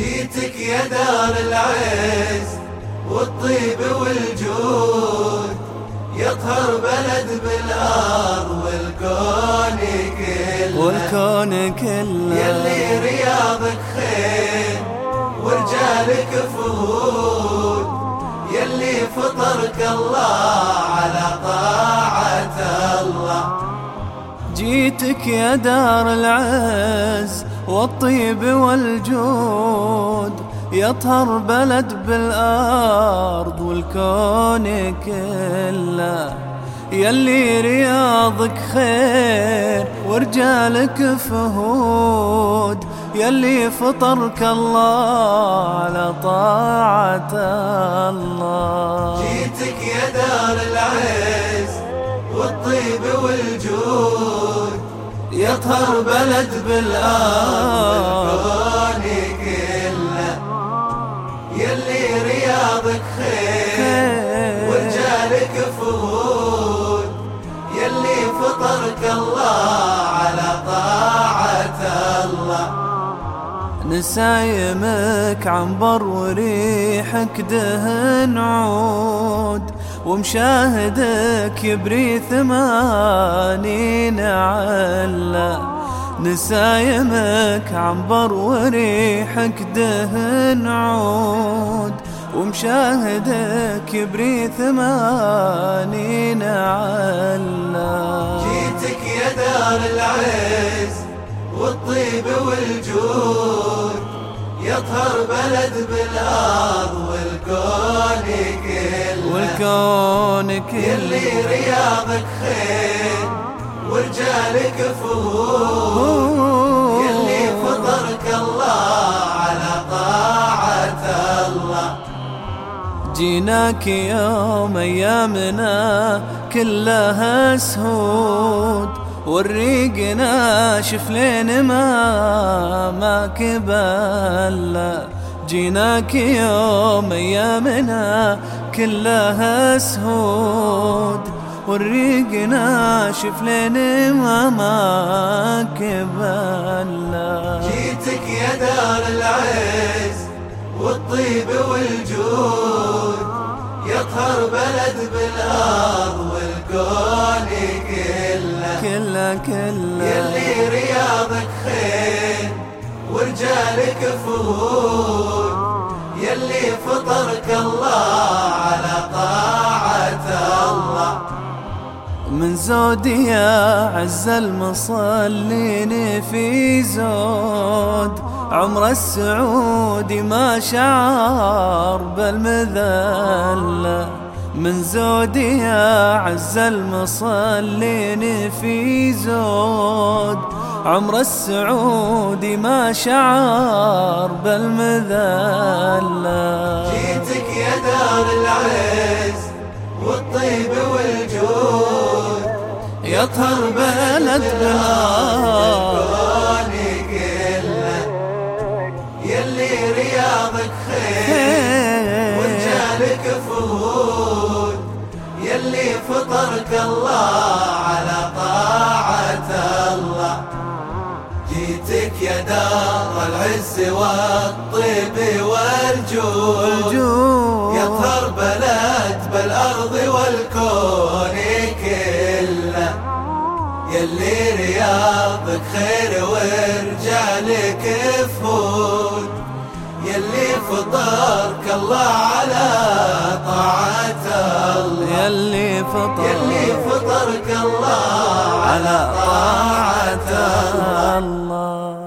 جيتك يا دار العز والطيب والجود يطهر بلد بالأرض والكون كله. والكون كله. يلي رياضك خير ورجالك فهود يلي فطرك الله على طاعة الله. جيتك يا دار العز والطيب والجود يطهر بلد بالأرض والكون كله. يلي رياضك خير ورجالك فهود. يلي فطرك الله على طاعة الله. جيتك يا دار العز والطيب والجود. يطهر بلد بالأرض والكون كله. يلي رياضك خير ورجالك فهود يلي فطرك الله على طاعة الله. نسايمك عنبر وريحك دهن عود. ومشاهدك يبري ثمانين علا نسايمك عنبر وريحك دهن عود. ومشاهدك يبري ثمانين علا جيتك يا دار العز والطيب والجود يطهر بلد بالأرض والكون كله والكون كله يلي رياضك خير ورجالك فهود يلي فطرك الله على طاعة الله. جيناك يوم أيامنا كلها سهود والريق ناشف لين ما ما كبل جيناك يوم أيامنا كلها سهود والريق ناشف لين ما ما كبل جيتك يا دار العز والطيب والجود يطهر بلد بالأرض والكون كله. كله كله. يلي رياضك خير ورجالك فهود يلي فطرك من زودي يا عز المصلين في زود. عمر السعودي ما شعر بالمذلة. من زودي يا عز المصلين في زود. عمر السعودي ما شعر بالمذلة. جيتك يا دار العز والطيب والجود يطهر بلد كله يلي رياضك خير ورجالك فهود يلي فطرك الله على طاعة الله. جيتك يا دار العز والطيب والجود. يطهر بلد بالأرض والكون. يلي رياضك خير ورجالك فهود يلي فطرك الله على طاعة الله. يلي فطر يلي فطرك الله على طاعة الله.